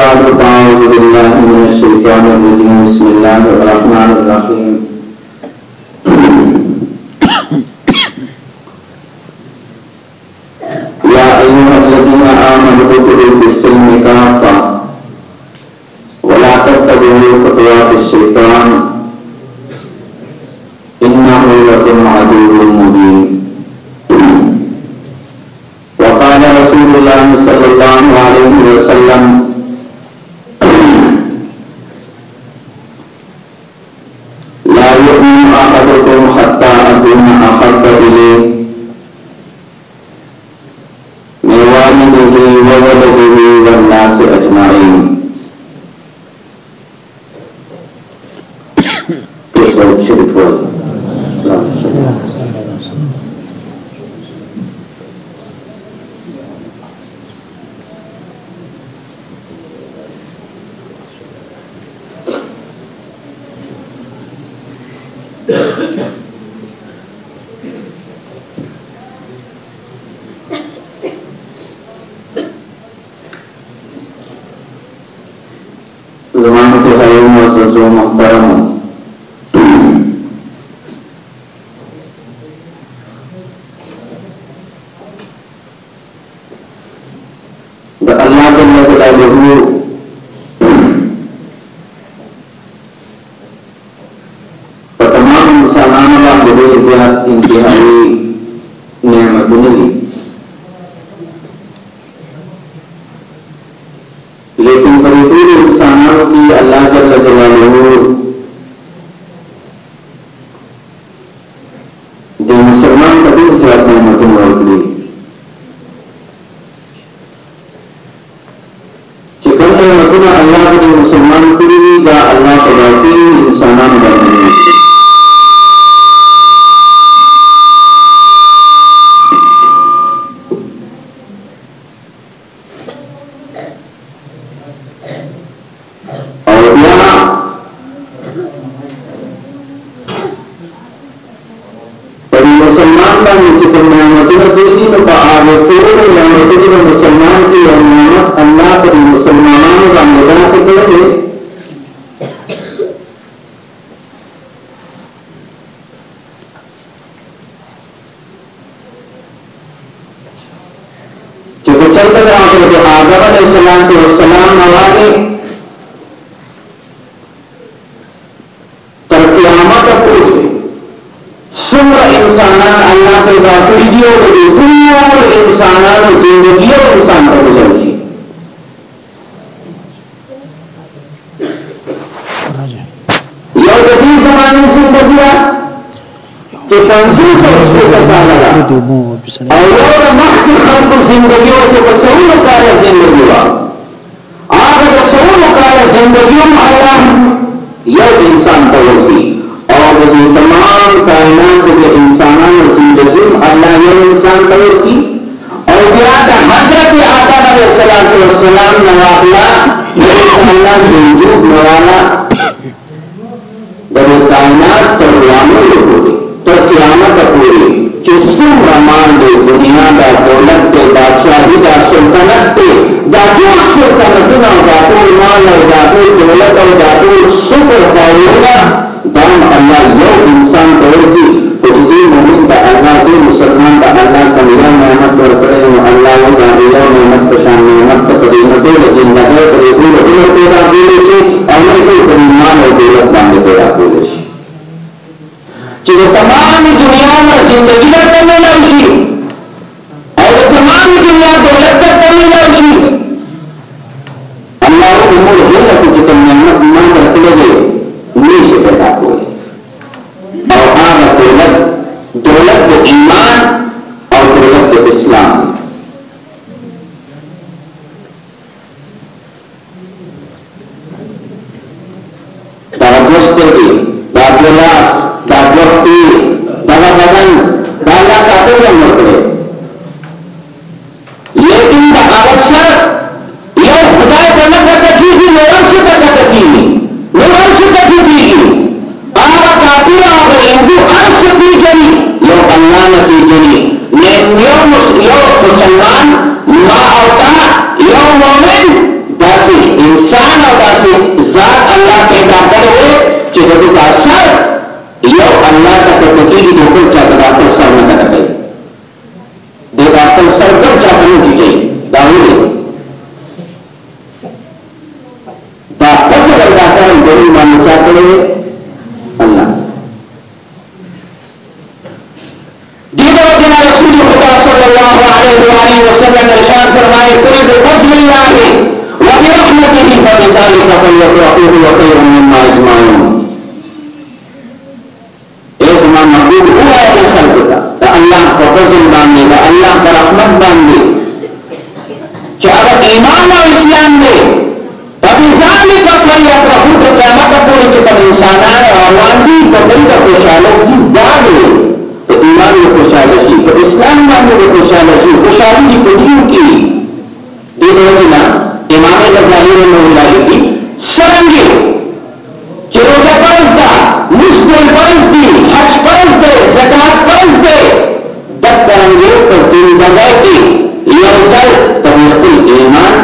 بعد فتعاوذ بالله من الشيطان الرجيم بسم الله الرحمن الرحيم 对，没错。ټول انسانانو کې الله جل جلاله چې په چلته راځي د آدم علیه السلام ته سلام نواله تر قیامت پورې څومره انسانان الله ته راځي دی او د ټول انسانانو ژوندۍ او انسان ته ورځي یو د دې زمانه څخه دا چې پنځه کسان راځي او نمبریم اللہ یو انسان تولکی اور دی تمام کائنات کے انسانان زندگیم اللہ یو انسان تولکی اور بیادا حضرت آدم علیہ السلام نواقلا یو اللہ زندگیم نوالا در کائنات تر قیامت پوری تر قیامت پوری چسو رمان دے دنیا دا دولت دے بادشاہی دا سلطنت دے دا جو سلطنتنا دا تو مال جولت او داتو سپر خواهینا دام اللہ یو انسان تورکی کچھتی مومن تا اللہ دی مسلمان تا اللہ کمیان نعمت ورکڑے و اللہ و دامیان نعمت پشان نعمت تا قدیمتو لجن لگے قدیمتو لگے پیدا دیلشی اولی کو قدیمان و دیلت باندے پیدا دیلشی چیزو تمام دنیا میں زندگی در کرنے لگشی الاسلام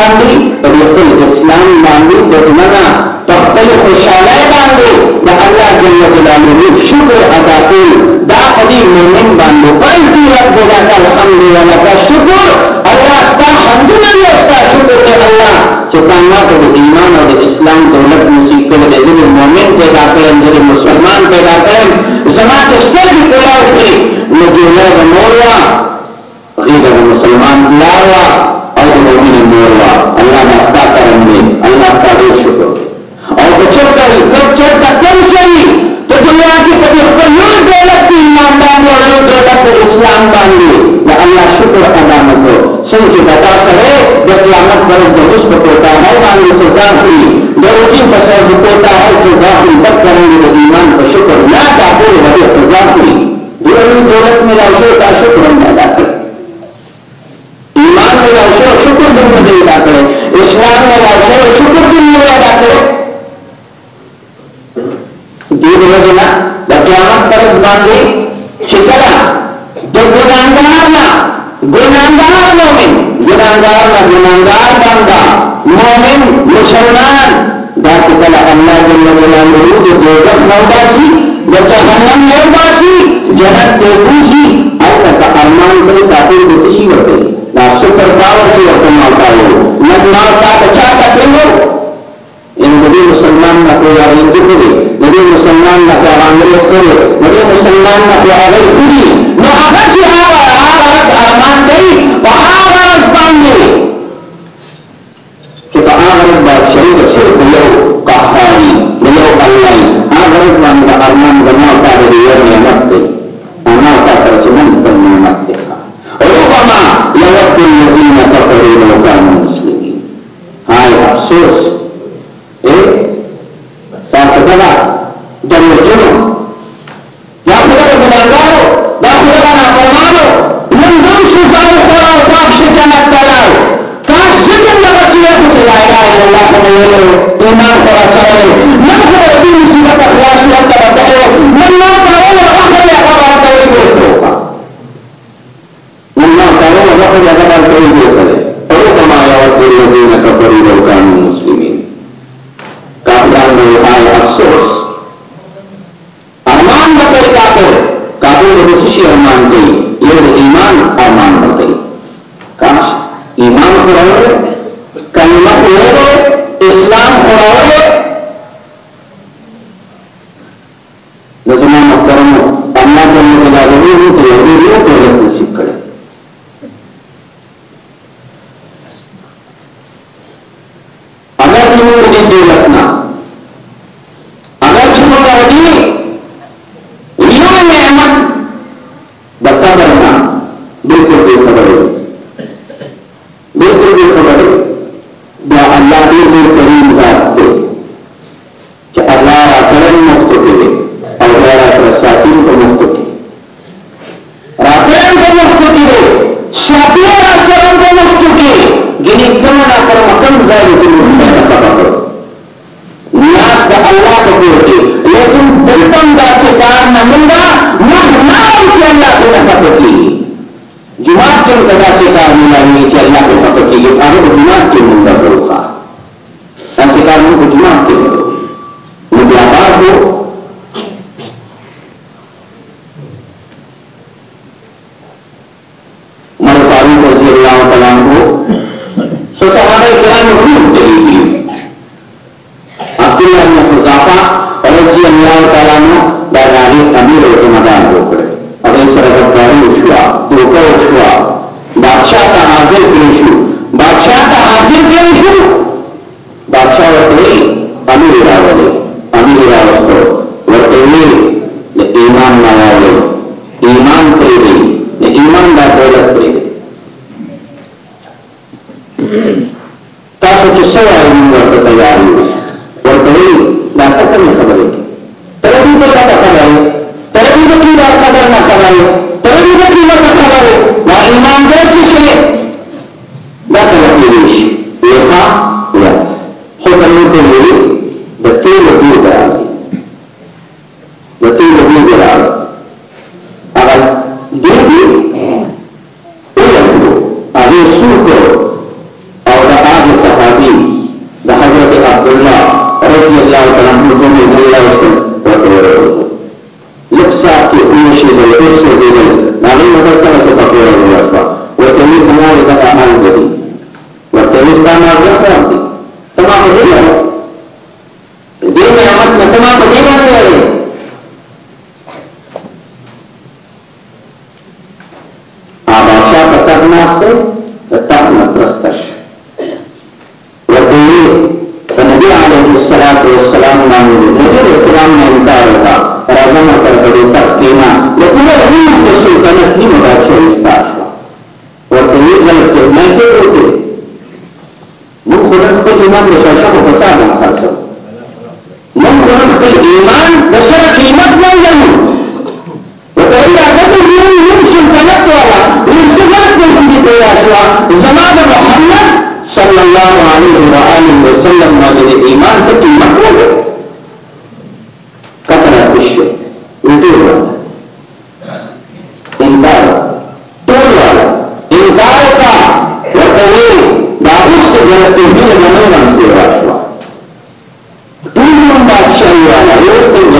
باندې روح الاسلام باندې د زمنا خپل خوشاله باندې د الله جل جلاله شکر ادا کړي دا قدی مومن باندې فرض دی رب لك الحمد ولك الشكر الله ستا حمد لله ستا شکر دی الله چې څنګه د ایمان او د اسلام دولت نصیب کړي د دې مومن پیدا کړي د مسلمان پیدا کړي زمات سترګې کولاو کړي نو دې له موریا غیر مسلمان لاوا الله الله مستا کرم دې الله تا دې شکر او چرته کب چرته کوم شي ته دنیا کې په خپل یو دولت کې ایمان باندې او یو دولت په اسلام باندې دا الله شکر ادا مکو څنګه بتا سره د قیامت پر د اوس په کوتا نه باندې سزا کوي د روټین په سر د کوتا نه سزا کوي بد کرنے د ایمان په شکر نه دا ټول د سزا کوي دغه دولت مې راوځي دا شکر نه ادا کوي ایمان مې راوځي शुक्र की अदा करो शुक्र की नींद अदा करो दूध योजना बच्चावन पर बांधी शिकला तो गुनागार ना गुनागार मोमिन गुनागार ना गुनागार बंदा मोमिन मुसलमान दाखिल तो अल्लाह के जोगत नौदासी बच्चा हनुमान नौदासी जनक देखूसी अर्थात अरमान करे काफी कोशिश ही करते super power کی ورته مالتا یو نن مالتا چا تکلیف ان دې مسلمان نه کوی اړین دي دې مسلمان نه کوی انګريز کوي دې مسلمان نه کوی اړین دي نو هغه چې هغه هغه ارمان کوي ایمان کو راوړل کلمه کو راوړل اسلام کو راوړل دا معلومه چې الله په پخ کې یو هغه په دنیا کې موږ تاسو چې څه وایي ورته تیار یو ورته دا څه خبره تر دې په تاسو خبره تر دې په تاسو خبره نه خبره تر دې په تاسو خبره دا ایمان دې څه شي بادشاہ په تخت ناشته د تخت مدرسته شي ورته نبی علیه الصلاۃ والسلام باندې نبی اسلام نه انکار وکړ راځم سره د تخت کېنا نو ټول دین د شي کنه کی مدرسه ایستا ورته یې غل په نه کې وته موږ خو خپل ایمان د شاشه په فساد نه خرڅو موږ خپل ایمان د وسلم باندې د ایمان په قیمت وو کتنا پښه وټو انکار ټول انکار کا ورته دا اوس د ګرته نه نه نه سیوا ټول بادشاہ یې راځي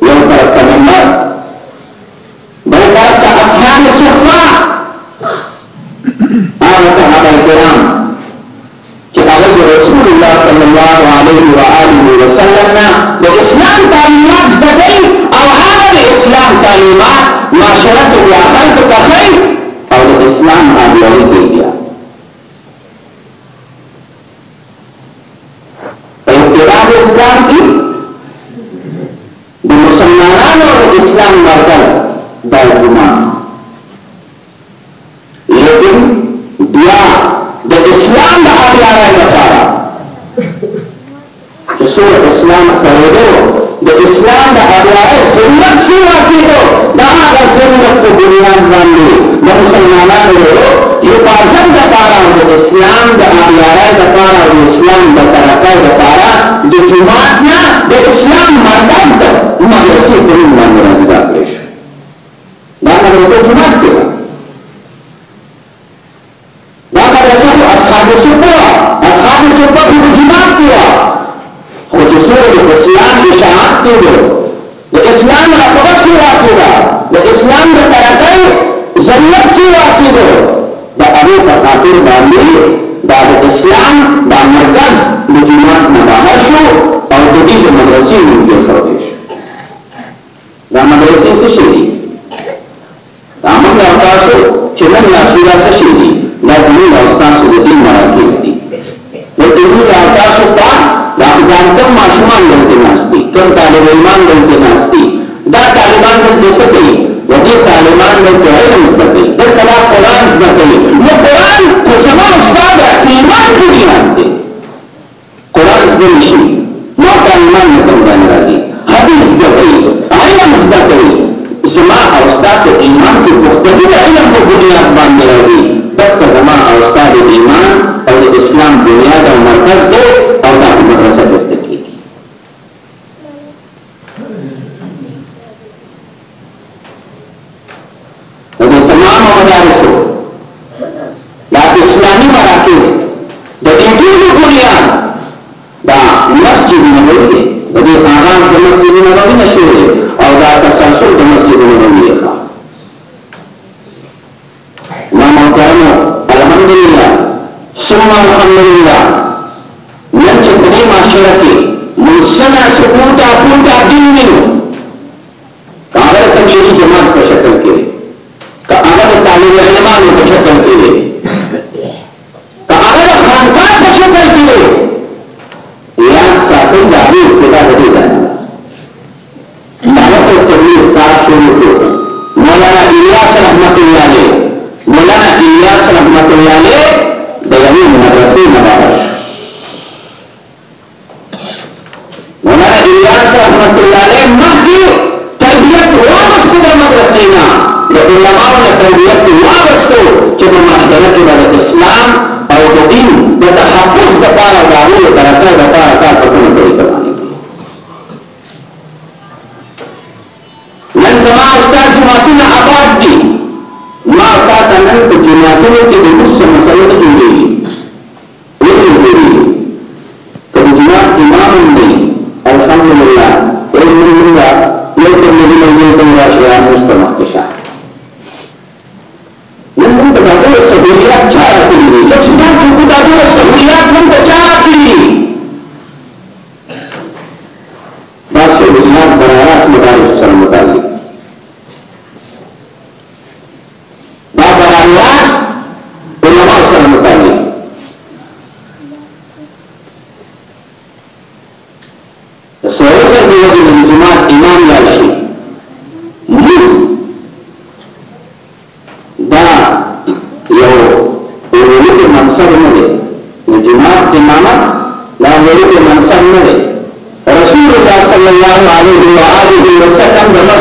Yeah. magia ना सुकून का अपूर्ण का दिन में कहा तक यही जमात कर सकते अगर तालिब रहमान को to the Gracias.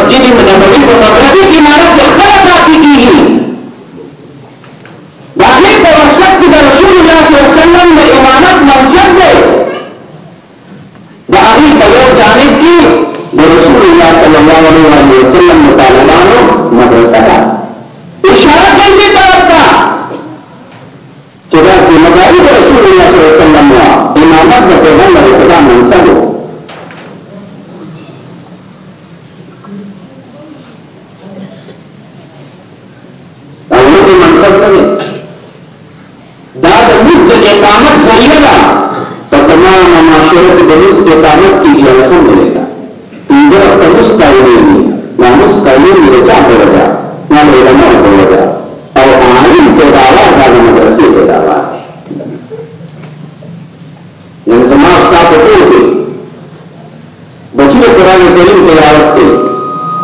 یعنی زما استاد په ټول کې بچی د قران کریم تلاوت کوي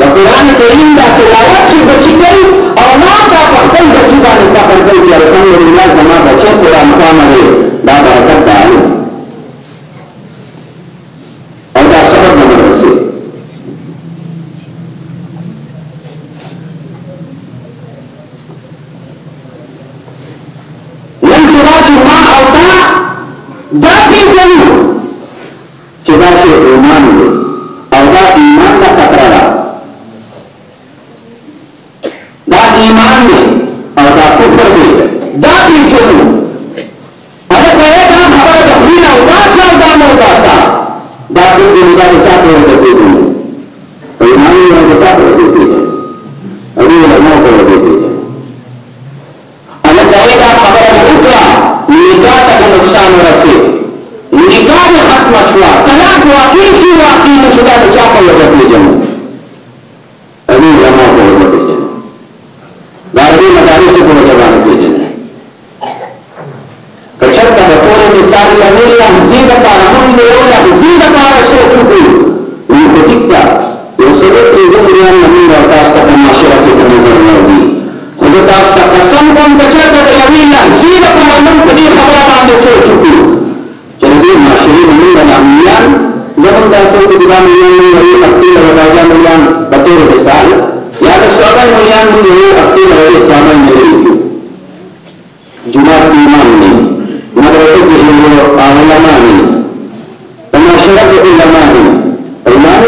د قران کریم دا تلاوت چې بچی کوي او ما دا په خپل بچی باندې دا خپل کوي چې الحمدلله زما بچی قران خامې دا برکت ده انسان ورسید نکاح ختم شوا طلاق واقع شي واقع نشو دا چا په یو په جنو ابي زما په یو په جنو دا دې مدارس په وجه باندې جنو کشر ته په ټول مثال باندې لږه زیاده کارونه دی او لږه زیاده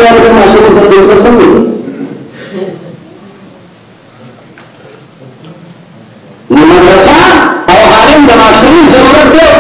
सामने वाले को नशे को सब देखकर और जरूरत दो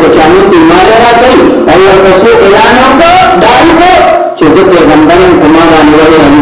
کو چانو کی مالا را کئی ایو رسول اعلان ہوتا داری کو چودہ پیغمبرن کمانا نوالے ہم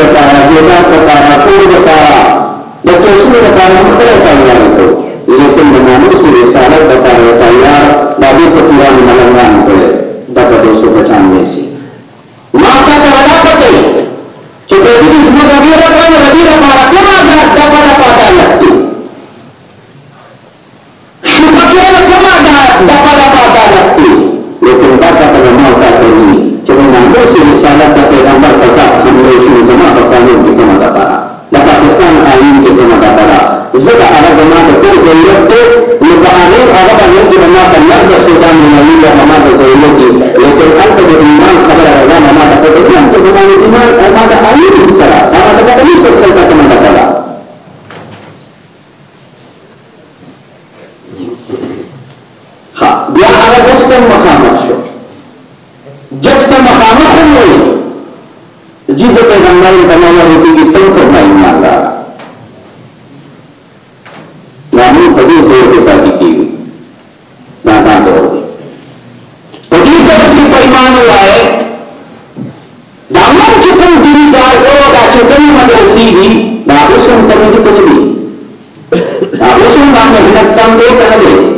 لپاره جهاد لپاره ټول لپاره د توسل لپاره مختلف تیار کړو لیکن د ناموس رسالت لپاره تیار د دې په پیران ملنګان کړي دا په 295 تم मकान شو जब तक मकान खुद हुई जी तो पैगम्बर ने बनाना होती कि तुम तो मैं ईमान नामी बड़ी देर के शादी की हुई नाना दौर तो जी तरफ की पैमान हुआ है नामों की तुम गिरी कार करो का चेतन मदर सीधी भी से हम करने की कुछ भी नागों नाम में कम दे कर दे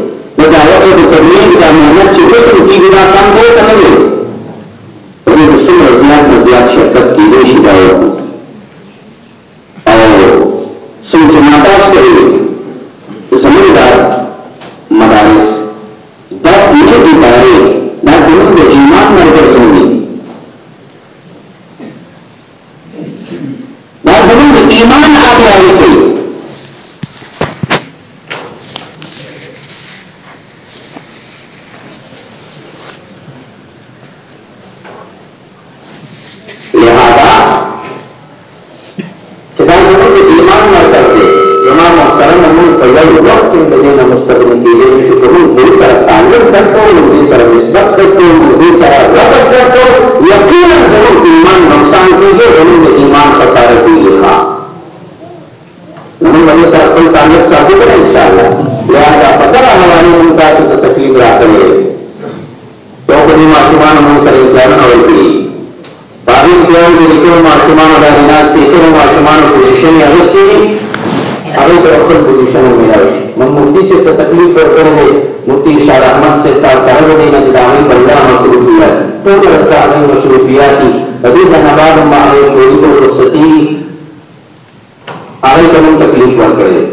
معلوم مصروفیاتی بدی ذهبان معلوم شوید و رخصتی آغای کمون تکلیف ور کرده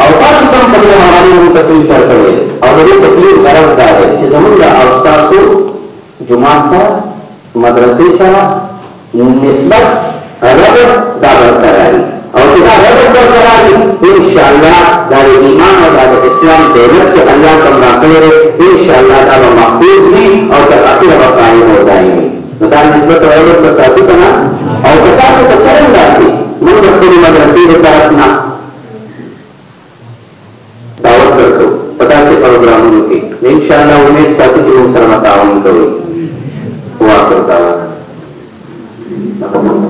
او تاسو کم کمی حوالی مون تکلیف ور کرده او دو تکلیف غرض داره چه زمون دا اوستاسو جماعت سا مدرسی سا نسبت ربط دا برقراری अपना रब कराई इन दार ईमान और दार इस्लाम जहनत के अल्लाह का मुनाफे इन दार महफूज भी और तकाफी अब कायम हो जाएंगे मकान नस्बत और रब बना और तकाफ को चरण दासी मन बच्चे मदरसी होता अपना दावत कर दो पता से प्रोग्रामों की इन शाला उन्हें साथी के मुसलमान ताउन करो हुआ करता